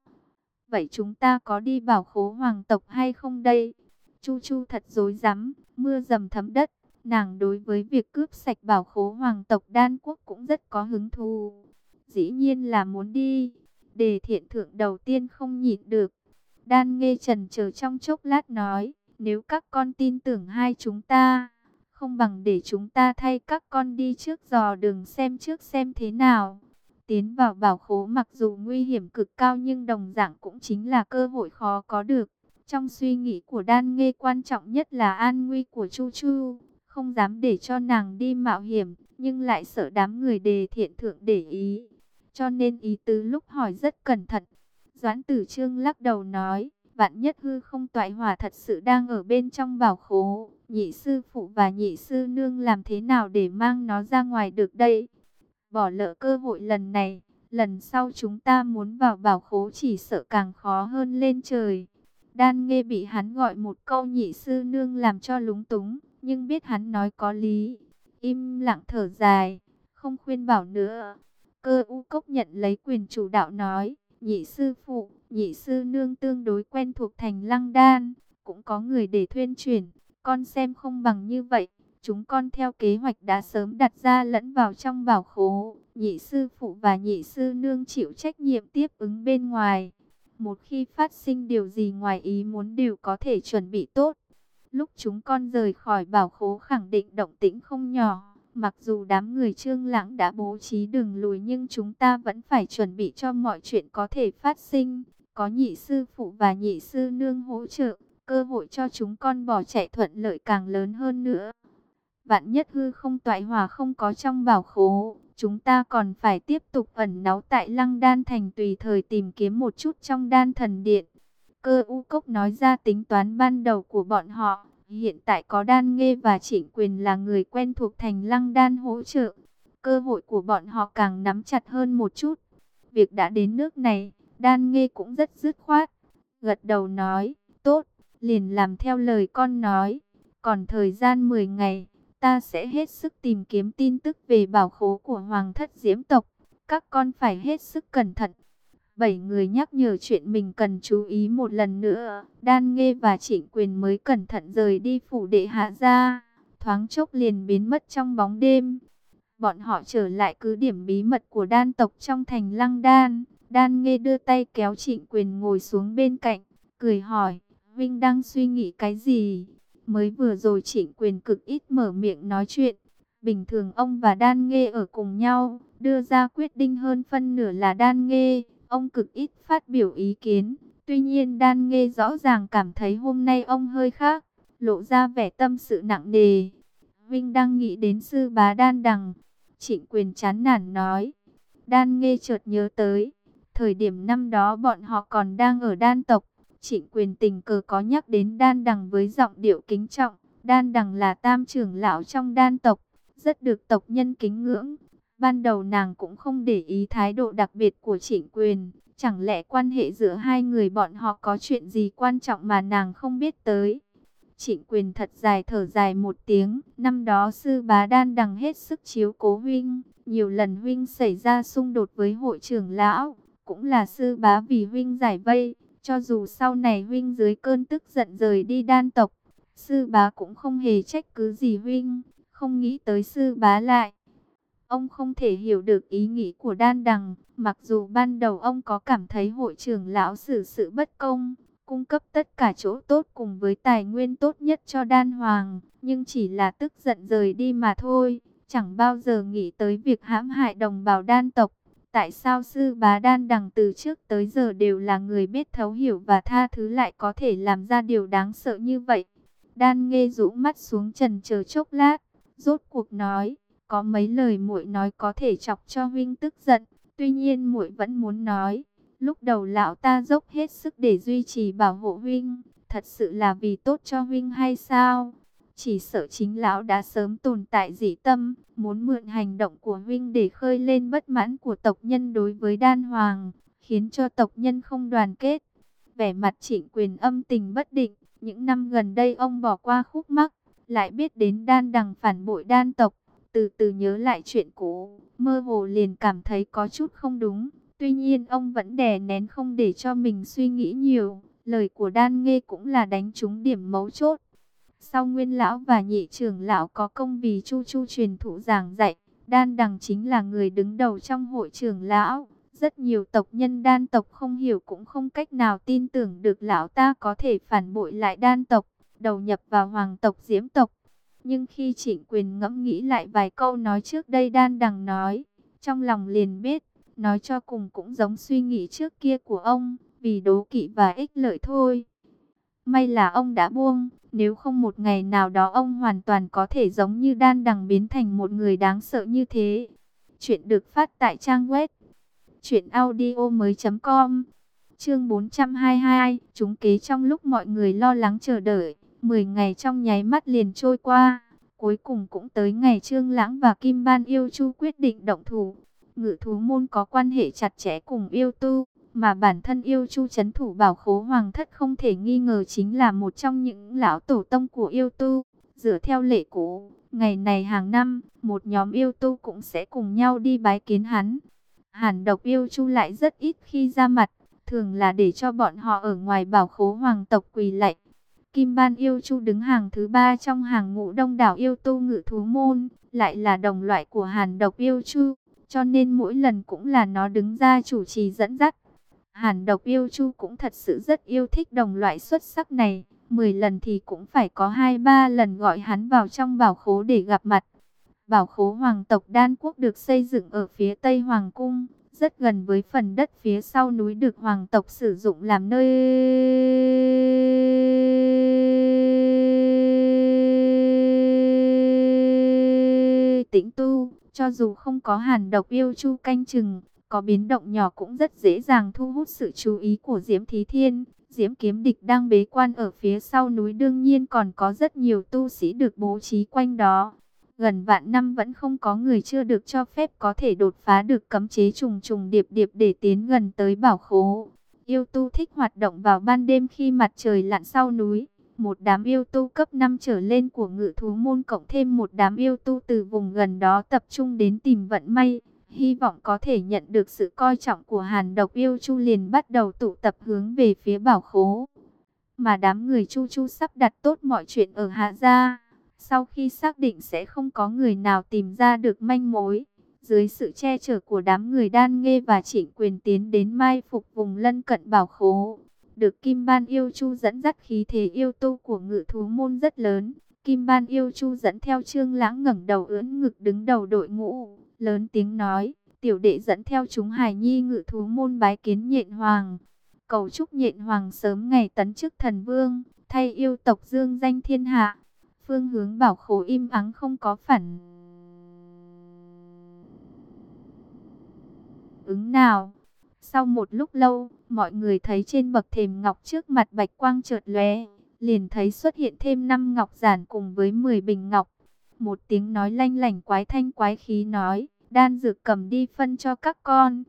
A: Vậy chúng ta có đi bảo khố hoàng tộc hay không đây? Chu Chu thật dối rắm mưa dầm thấm đất. Nàng đối với việc cướp sạch bảo khố hoàng tộc đan quốc cũng rất có hứng thú. Dĩ nhiên là muốn đi. Đề thiện thượng đầu tiên không nhịn được. Đan nghe trần chờ trong chốc lát nói, nếu các con tin tưởng hai chúng ta, không bằng để chúng ta thay các con đi trước dò đường xem trước xem thế nào. Tiến vào bảo khố mặc dù nguy hiểm cực cao nhưng đồng dạng cũng chính là cơ hội khó có được. Trong suy nghĩ của Đan nghe quan trọng nhất là an nguy của Chu Chu, không dám để cho nàng đi mạo hiểm, nhưng lại sợ đám người đề thiện thượng để ý cho nên ý tứ lúc hỏi rất cẩn thận. Doãn tử trương lắc đầu nói, vạn nhất hư không toại hỏa thật sự đang ở bên trong bảo khố. Nhị sư phụ và nhị sư nương làm thế nào để mang nó ra ngoài được đây? Bỏ lỡ cơ hội lần này, lần sau chúng ta muốn vào bảo khố chỉ sợ càng khó hơn lên trời. Đan nghe bị hắn gọi một câu nhị sư nương làm cho lúng túng, nhưng biết hắn nói có lý. Im lặng thở dài, không khuyên bảo nữa. Cơ u cốc nhận lấy quyền chủ đạo nói, nhị sư phụ, nhị sư nương tương đối quen thuộc thành lăng đan, cũng có người để thuyên chuyển, con xem không bằng như vậy. Chúng con theo kế hoạch đã sớm đặt ra lẫn vào trong bảo khố, nhị sư phụ và nhị sư nương chịu trách nhiệm tiếp ứng bên ngoài. Một khi phát sinh điều gì ngoài ý muốn đều có thể chuẩn bị tốt. Lúc chúng con rời khỏi bảo khố khẳng định động tĩnh không nhỏ. Mặc dù đám người trương lãng đã bố trí đường lùi nhưng chúng ta vẫn phải chuẩn bị cho mọi chuyện có thể phát sinh. Có nhị sư phụ và nhị sư nương hỗ trợ, cơ hội cho chúng con bỏ chạy thuận lợi càng lớn hơn nữa. Vạn nhất hư không toại hòa không có trong bảo khố, chúng ta còn phải tiếp tục ẩn náu tại lăng đan thành tùy thời tìm kiếm một chút trong đan thần điện. Cơ u cốc nói ra tính toán ban đầu của bọn họ. Hiện tại có đan nghê và trịnh quyền là người quen thuộc thành lăng đan hỗ trợ. Cơ hội của bọn họ càng nắm chặt hơn một chút. Việc đã đến nước này, đan nghê cũng rất dứt khoát. Gật đầu nói, tốt, liền làm theo lời con nói. Còn thời gian 10 ngày, ta sẽ hết sức tìm kiếm tin tức về bảo khố của Hoàng thất Diễm tộc. Các con phải hết sức cẩn thận. Bảy người nhắc nhở chuyện mình cần chú ý một lần nữa. Đan Nghê và Trịnh Quyền mới cẩn thận rời đi phủ đệ hạ ra. Thoáng chốc liền biến mất trong bóng đêm. Bọn họ trở lại cứ điểm bí mật của đan tộc trong thành Lăng Đan. Đan Nghe đưa tay kéo Trịnh Quyền ngồi xuống bên cạnh, cười hỏi, Vinh đang suy nghĩ cái gì? Mới vừa rồi Trịnh Quyền cực ít mở miệng nói chuyện. Bình thường ông và Đan Nghe ở cùng nhau, đưa ra quyết định hơn phân nửa là Đan Nghe, Ông cực ít phát biểu ý kiến. Tuy nhiên Đan Nghe rõ ràng cảm thấy hôm nay ông hơi khác, lộ ra vẻ tâm sự nặng nề. Vinh đang nghĩ đến sư bá Đan Đằng. Trịnh Quyền chán nản nói. Đan Nghe chợt nhớ tới. Thời điểm năm đó bọn họ còn đang ở đan tộc. Trịnh quyền tình cờ có nhắc đến đan đằng với giọng điệu kính trọng. Đan đằng là tam trưởng lão trong đan tộc, rất được tộc nhân kính ngưỡng. Ban đầu nàng cũng không để ý thái độ đặc biệt của trịnh quyền. Chẳng lẽ quan hệ giữa hai người bọn họ có chuyện gì quan trọng mà nàng không biết tới. Trịnh quyền thật dài thở dài một tiếng. Năm đó sư bá đan đằng hết sức chiếu cố huynh. Nhiều lần huynh xảy ra xung đột với hội trưởng lão. Cũng là sư bá vì huynh giải vây. Cho dù sau này huynh dưới cơn tức giận rời đi đan tộc, sư bá cũng không hề trách cứ gì huynh, không nghĩ tới sư bá lại. Ông không thể hiểu được ý nghĩ của đan đằng, mặc dù ban đầu ông có cảm thấy hội trưởng lão xử sự bất công, cung cấp tất cả chỗ tốt cùng với tài nguyên tốt nhất cho đan hoàng, nhưng chỉ là tức giận rời đi mà thôi, chẳng bao giờ nghĩ tới việc hãm hại đồng bào đan tộc. Tại sao sư bá đan đằng từ trước tới giờ đều là người biết thấu hiểu và tha thứ lại có thể làm ra điều đáng sợ như vậy? Đan nghe rũ mắt xuống trần chờ chốc lát, rốt cuộc nói, có mấy lời muội nói có thể chọc cho huynh tức giận, tuy nhiên muội vẫn muốn nói. Lúc đầu lão ta dốc hết sức để duy trì bảo hộ huynh, thật sự là vì tốt cho huynh hay sao? Chỉ sợ chính lão đã sớm tồn tại dị tâm, muốn mượn hành động của huynh để khơi lên bất mãn của tộc nhân đối với đan hoàng, khiến cho tộc nhân không đoàn kết. Vẻ mặt trịnh quyền âm tình bất định, những năm gần đây ông bỏ qua khúc mắc, lại biết đến đan đằng phản bội đan tộc, từ từ nhớ lại chuyện cũ, mơ hồ liền cảm thấy có chút không đúng. Tuy nhiên ông vẫn đè nén không để cho mình suy nghĩ nhiều, lời của đan nghe cũng là đánh trúng điểm mấu chốt. Sau nguyên lão và nhị trưởng lão có công vì chu chu truyền thụ giảng dạy, đan đằng chính là người đứng đầu trong hội trưởng lão. Rất nhiều tộc nhân đan tộc không hiểu cũng không cách nào tin tưởng được lão ta có thể phản bội lại đan tộc, đầu nhập vào hoàng tộc diễm tộc. Nhưng khi trịnh quyền ngẫm nghĩ lại vài câu nói trước đây đan đằng nói, trong lòng liền biết, nói cho cùng cũng giống suy nghĩ trước kia của ông, vì đố kỵ và ích lợi thôi. May là ông đã buông, nếu không một ngày nào đó ông hoàn toàn có thể giống như đan đằng biến thành một người đáng sợ như thế. Chuyện được phát tại trang web truyệnaudiomoi.com. Chương 422, chúng kế trong lúc mọi người lo lắng chờ đợi, 10 ngày trong nháy mắt liền trôi qua, cuối cùng cũng tới ngày Trương Lãng và Kim Ban Yêu Chu quyết định động thủ. Ngự thú môn có quan hệ chặt chẽ cùng yêu tu, mà bản thân yêu chu chấn thủ bảo khố hoàng thất không thể nghi ngờ chính là một trong những lão tổ tông của yêu tu. Dựa theo lệ cũ, ngày này hàng năm, một nhóm yêu tu cũng sẽ cùng nhau đi bái kiến hắn. Hàn độc yêu chu lại rất ít khi ra mặt, thường là để cho bọn họ ở ngoài bảo khố hoàng tộc quỳ lạy. Kim Ban yêu chu đứng hàng thứ ba trong hàng ngũ đông đảo yêu tu ngự thú môn, lại là đồng loại của hàn độc yêu chu, cho nên mỗi lần cũng là nó đứng ra chủ trì dẫn dắt. Hàn độc yêu chu cũng thật sự rất yêu thích đồng loại xuất sắc này. Mười lần thì cũng phải có hai ba lần gọi hắn vào trong bảo khố để gặp mặt. Bảo khố hoàng tộc Đan Quốc được xây dựng ở phía tây hoàng cung, rất gần với phần đất phía sau núi được hoàng tộc sử dụng làm nơi tĩnh tu. Cho dù không có hàn độc yêu chu canh chừng, có biến động nhỏ cũng rất dễ dàng thu hút sự chú ý của Diễm Thí Thiên. Diễm Kiếm Địch đang bế quan ở phía sau núi đương nhiên còn có rất nhiều tu sĩ được bố trí quanh đó. Gần vạn năm vẫn không có người chưa được cho phép có thể đột phá được cấm chế trùng trùng điệp điệp để tiến gần tới bảo khố. Yêu tu thích hoạt động vào ban đêm khi mặt trời lặn sau núi. một đám yêu tu cấp 5 trở lên của ngự thú môn cộng thêm một đám yêu tu từ vùng gần đó tập trung đến tìm vận may. Hy vọng có thể nhận được sự coi trọng của hàn độc yêu chu liền bắt đầu tụ tập hướng về phía bảo khố. Mà đám người chu chu sắp đặt tốt mọi chuyện ở hạ gia. Sau khi xác định sẽ không có người nào tìm ra được manh mối. Dưới sự che chở của đám người đan nghê và chỉnh quyền tiến đến mai phục vùng lân cận bảo khố được Kim Ban Yêu Chu dẫn dắt khí thế yêu tu của ngự thú môn rất lớn. Kim Ban Yêu Chu dẫn theo Trương Lãng ngẩng đầu ưỡn ngực đứng đầu đội ngũ, lớn tiếng nói, tiểu đệ dẫn theo chúng Hải Nhi ngự thú môn bái kiến nhện hoàng. Cầu chúc nhện hoàng sớm ngày tấn chức thần vương, thay yêu tộc dương danh thiên hạ. Phương hướng bảo khổ im ắng không có phản ứng nào. Sau một lúc lâu, mọi người thấy trên bậc thềm ngọc trước mặt bạch quang chợt lóe, liền thấy xuất hiện thêm năm ngọc giản cùng với 10 bình ngọc. Một tiếng nói lanh lảnh quái thanh quái khí nói, đan dược cầm đi phân cho các con.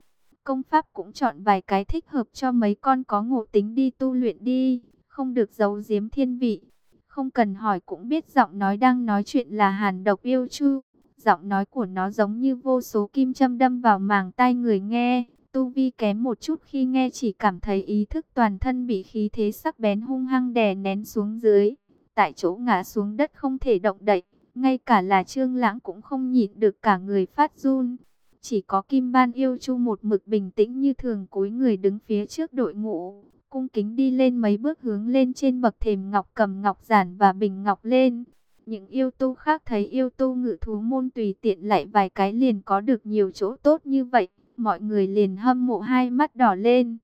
A: Công pháp cũng chọn vài cái thích hợp cho mấy con có ngộ tính đi tu luyện đi, không được giấu giếm thiên vị. Không cần hỏi cũng biết giọng nói đang nói chuyện là hàn độc yêu chu. Giọng nói của nó giống như vô số kim châm đâm vào màng tai người nghe Tu vi kém một chút khi nghe chỉ cảm thấy ý thức toàn thân bị khí thế sắc bén hung hăng đè nén xuống dưới. Tại chỗ ngã xuống đất không thể động đậy. Ngay cả là trương lãng cũng không nhịn được cả người phát run. Chỉ có kim ban yêu chu một mực bình tĩnh như thường cúi người đứng phía trước đội ngũ. Cung kính đi lên mấy bước hướng lên trên bậc thềm ngọc cầm ngọc giản và bình ngọc lên. Những yêu tu khác thấy yêu tu ngự thú môn tùy tiện lại vài cái liền có được nhiều chỗ tốt như vậy mọi người liền hâm mộ hai mắt đỏ lên.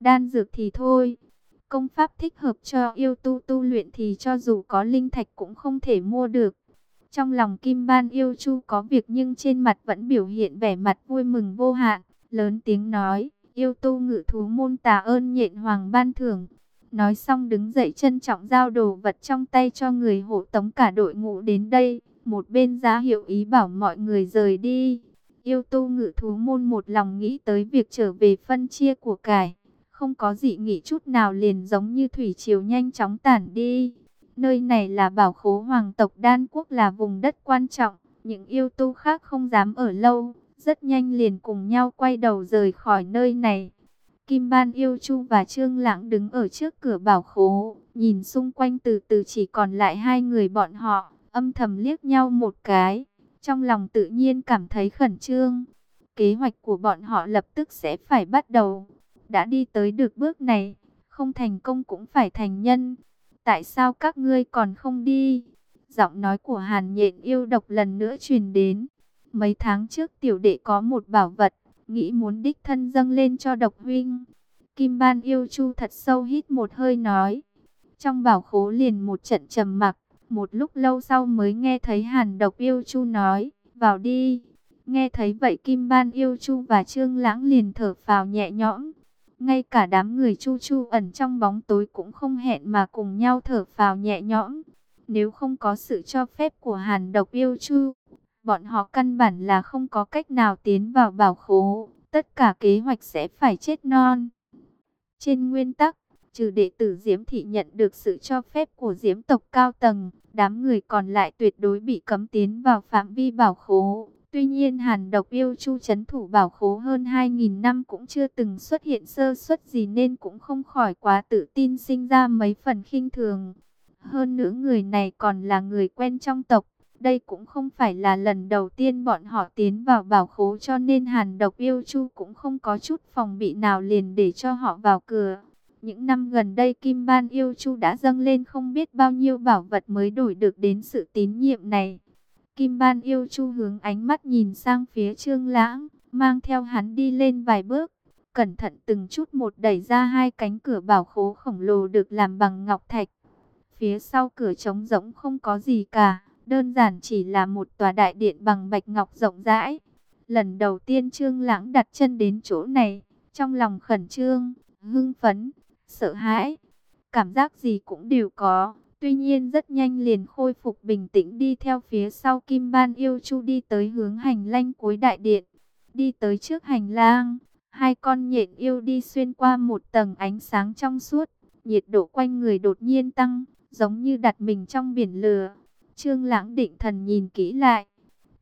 A: Đan dược thì thôi, công pháp thích hợp cho yêu tu tu luyện thì cho dù có linh thạch cũng không thể mua được. Trong lòng Kim Ban yêu chu có việc nhưng trên mặt vẫn biểu hiện vẻ mặt vui mừng vô hạn, lớn tiếng nói, yêu tu ngự thú môn tà ơn nhện hoàng ban thưởng. Nói xong đứng dậy trân trọng giao đồ vật trong tay cho người hộ tống cả đội ngũ đến đây, một bên giá hiệu ý bảo mọi người rời đi. Yêu tu ngự thú môn một lòng nghĩ tới việc trở về phân chia của cải. Không có gì nghĩ chút nào liền giống như thủy triều nhanh chóng tản đi. Nơi này là bảo khố hoàng tộc đan quốc là vùng đất quan trọng. Những yêu tu khác không dám ở lâu. Rất nhanh liền cùng nhau quay đầu rời khỏi nơi này. Kim Ban Yêu Chu và Trương Lãng đứng ở trước cửa bảo khố, nhìn xung quanh từ từ chỉ còn lại hai người bọn họ, âm thầm liếc nhau một cái. Trong lòng tự nhiên cảm thấy khẩn trương. Kế hoạch của bọn họ lập tức sẽ phải bắt đầu. Đã đi tới được bước này, không thành công cũng phải thành nhân. Tại sao các ngươi còn không đi? Giọng nói của Hàn Nhện yêu độc lần nữa truyền đến. Mấy tháng trước tiểu đệ có một bảo vật, nghĩ muốn đích thân dâng lên cho độc huynh. Kim Ban yêu chu thật sâu hít một hơi nói. Trong bảo khố liền một trận trầm mặc. Một lúc lâu sau mới nghe thấy Hàn Độc Yêu Chu nói, vào đi. Nghe thấy vậy Kim Ban Yêu Chu và Trương Lãng liền thở phào nhẹ nhõm. Ngay cả đám người Chu Chu ẩn trong bóng tối cũng không hẹn mà cùng nhau thở phào nhẹ nhõm. Nếu không có sự cho phép của Hàn Độc Yêu Chu, bọn họ căn bản là không có cách nào tiến vào bảo khố. Tất cả kế hoạch sẽ phải chết non. Trên nguyên tắc, Trừ đệ tử Diễm Thị nhận được sự cho phép của Diễm tộc cao tầng, đám người còn lại tuyệt đối bị cấm tiến vào phạm vi bảo khố. Tuy nhiên Hàn Độc Yêu Chu chấn thủ bảo khố hơn 2.000 năm cũng chưa từng xuất hiện sơ suất gì nên cũng không khỏi quá tự tin sinh ra mấy phần khinh thường. Hơn nữa người này còn là người quen trong tộc. Đây cũng không phải là lần đầu tiên bọn họ tiến vào bảo khố cho nên Hàn Độc Yêu Chu cũng không có chút phòng bị nào liền để cho họ vào cửa. Những năm gần đây Kim Ban Yêu Chu đã dâng lên không biết bao nhiêu bảo vật mới đổi được đến sự tín nhiệm này. Kim Ban Yêu Chu hướng ánh mắt nhìn sang phía Trương Lãng, mang theo hắn đi lên vài bước, cẩn thận từng chút một đẩy ra hai cánh cửa bảo khố khổng lồ được làm bằng ngọc thạch. Phía sau cửa trống rỗng không có gì cả, đơn giản chỉ là một tòa đại điện bằng bạch ngọc rộng rãi. Lần đầu tiên Trương Lãng đặt chân đến chỗ này, trong lòng khẩn trương, hưng phấn, sợ hãi, cảm giác gì cũng đều có. Tuy nhiên rất nhanh liền khôi phục bình tĩnh đi theo phía sau Kim Ban Yêu Chu đi tới hướng hành lang cuối đại điện. Đi tới trước hành lang, hai con nhện yêu đi xuyên qua một tầng ánh sáng trong suốt, nhiệt độ quanh người đột nhiên tăng, giống như đặt mình trong biển lửa. Trương Lãng định thần nhìn kỹ lại,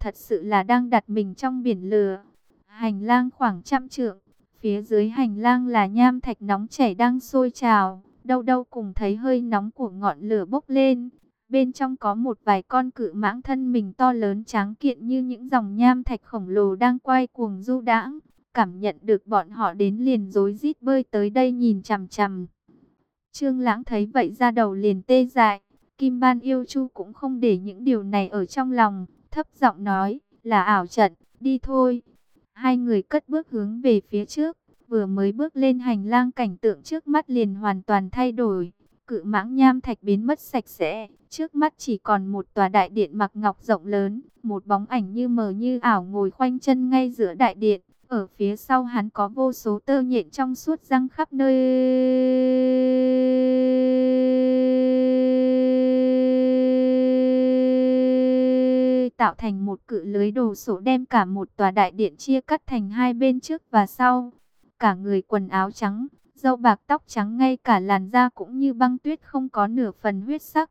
A: thật sự là đang đặt mình trong biển lửa. Hành lang khoảng trăm trượng, phía dưới hành lang là nham thạch nóng chảy đang sôi trào, đâu đâu cùng thấy hơi nóng của ngọn lửa bốc lên. Bên trong có một vài con cự mãng thân mình to lớn tráng kiện như những dòng nham thạch khổng lồ đang quay cuồng du đãng. Cảm nhận được bọn họ đến liền rối rít bơi tới đây nhìn chằm chằm. Trương Lãng thấy vậy ra đầu liền tê dại. Kim Ban Yêu Chu cũng không để những điều này ở trong lòng, thấp giọng nói, là ảo trận, đi thôi. Hai người cất bước hướng về phía trước, vừa mới bước lên hành lang cảnh tượng trước mắt liền hoàn toàn thay đổi. Cự mãng nham thạch biến mất sạch sẽ, trước mắt chỉ còn một tòa đại điện mặc ngọc rộng lớn, một bóng ảnh như mờ như ảo ngồi khoanh chân ngay giữa đại điện. Ở phía sau hắn có vô số tơ nhện trong suốt răng khắp nơi tạo thành một cự lưới đồ sổ đem cả một tòa đại điện chia cắt thành hai bên trước và sau. Cả người quần áo trắng, râu bạc tóc trắng ngay cả làn da cũng như băng tuyết không có nửa phần huyết sắc.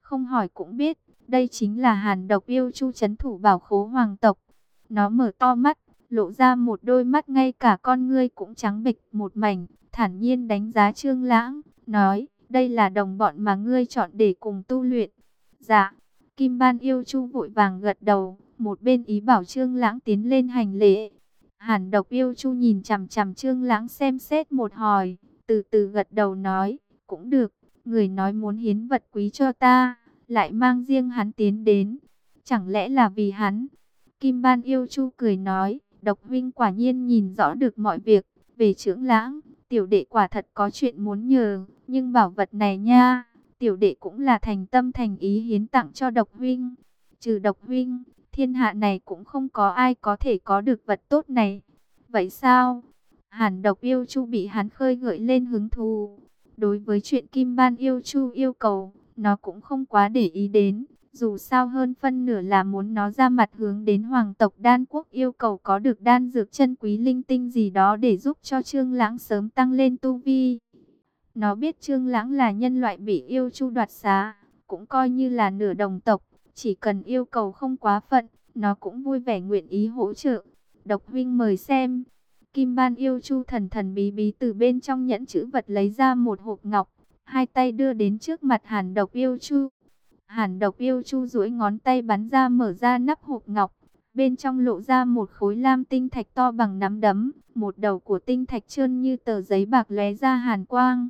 A: Không hỏi cũng biết, đây chính là hàn độc yêu chu chấn thủ bảo khố hoàng tộc. Nó mở to mắt, lộ ra một đôi mắt ngay cả con ngươi cũng trắng bịch một mảnh, thản nhiên đánh giá trương lãng, nói, đây là đồng bọn mà ngươi chọn để cùng tu luyện. Dạ, Kim Ban yêu chu vội vàng gật đầu, một bên ý bảo trương lãng tiến lên hành lễ. Hàn độc yêu chu nhìn chằm chằm trương lãng xem xét một hồi, từ từ gật đầu nói, cũng được, người nói muốn hiến vật quý cho ta, lại mang riêng hắn tiến đến, chẳng lẽ là vì hắn? Kim Ban yêu chu cười nói, độc huynh quả nhiên nhìn rõ được mọi việc, về trưởng lãng, tiểu đệ quả thật có chuyện muốn nhờ, nhưng bảo vật này nha, tiểu đệ cũng là thành tâm thành ý hiến tặng cho độc huynh, trừ độc huynh, thiên hạ này cũng không có ai có thể có được vật tốt này. Vậy sao? Hàn độc yêu chu bị hắn khơi gợi lên hứng thú. Đối với chuyện Kim Ban yêu chu yêu cầu, nó cũng không quá để ý đến. Dù sao hơn phân nửa là muốn nó ra mặt hướng đến hoàng tộc đan quốc yêu cầu có được đan dược chân quý linh tinh gì đó để giúp cho Trương Lãng sớm tăng lên tu vi. Nó biết Trương Lãng là nhân loại bị yêu chu đoạt xá, cũng coi như là nửa đồng tộc, chỉ cần yêu cầu không quá phận, nó cũng vui vẻ nguyện ý hỗ trợ. Độc huynh mời xem. Kim Ban yêu chu thần thần bí bí từ bên trong nhẫn chữ vật lấy ra một hộp ngọc, hai tay đưa đến trước mặt Hàn Độc yêu chu. Hàn độc yêu chu duỗi ngón tay bắn ra mở ra nắp hộp ngọc. Bên trong lộ ra một khối lam tinh thạch to bằng nắm đấm. Một đầu của tinh thạch trơn như tờ giấy bạc lóe ra hàn quang.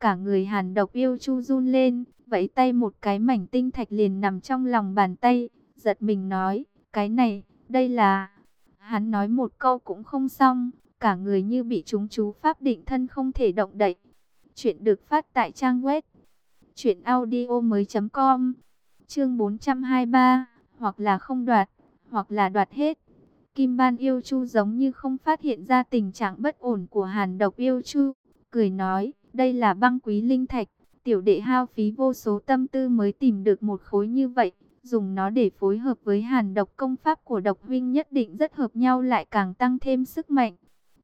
A: Cả người hàn độc yêu chu run lên. Vẫy tay một cái mảnh tinh thạch liền nằm trong lòng bàn tay. Giật mình nói, cái này, đây là... Hắn nói một câu cũng không xong. Cả người như bị trúng chú pháp định thân không thể động đậy. Chuyện được phát tại trang web Chuyện audio mới com Chương 423 Hoặc là không đoạt Hoặc là đoạt hết Kim Ban Yêu Chu giống như không phát hiện ra tình trạng bất ổn của Hàn Độc Yêu Chu Cười nói Đây là băng quý linh thạch Tiểu đệ hao phí vô số tâm tư mới tìm được một khối như vậy Dùng nó để phối hợp với hàn độc công pháp của độc huynh nhất định rất hợp nhau lại càng tăng thêm sức mạnh.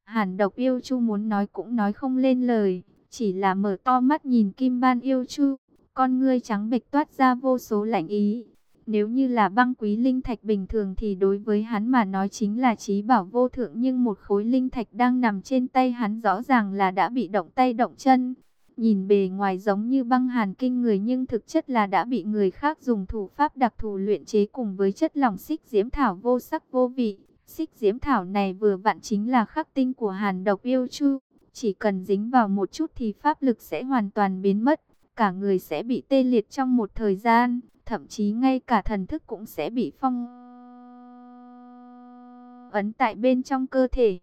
A: Hàn độc yêu chu muốn nói cũng nói không lên lời, chỉ là mở to mắt nhìn Kim Ban yêu chu, con ngươi trắng bệch toát ra vô số lạnh ý. Nếu như là băng quý linh thạch bình thường thì đối với hắn mà nói chính là trí bảo vô thượng nhưng một khối linh thạch đang nằm trên tay hắn rõ ràng là đã bị động tay động chân. Nhìn bề ngoài giống như băng hàn kinh người nhưng thực chất là đã bị người khác dùng thủ pháp đặc thù luyện chế cùng với chất lỏng xích diễm thảo vô sắc vô vị. Xích diễm thảo này vừa vặn chính là khắc tinh của hàn độc yêu chu. Chỉ cần dính vào một chút thì pháp lực sẽ hoàn toàn biến mất. Cả người sẽ bị tê liệt trong một thời gian. Thậm chí ngay cả thần thức cũng sẽ bị phong ấn tại bên trong cơ thể.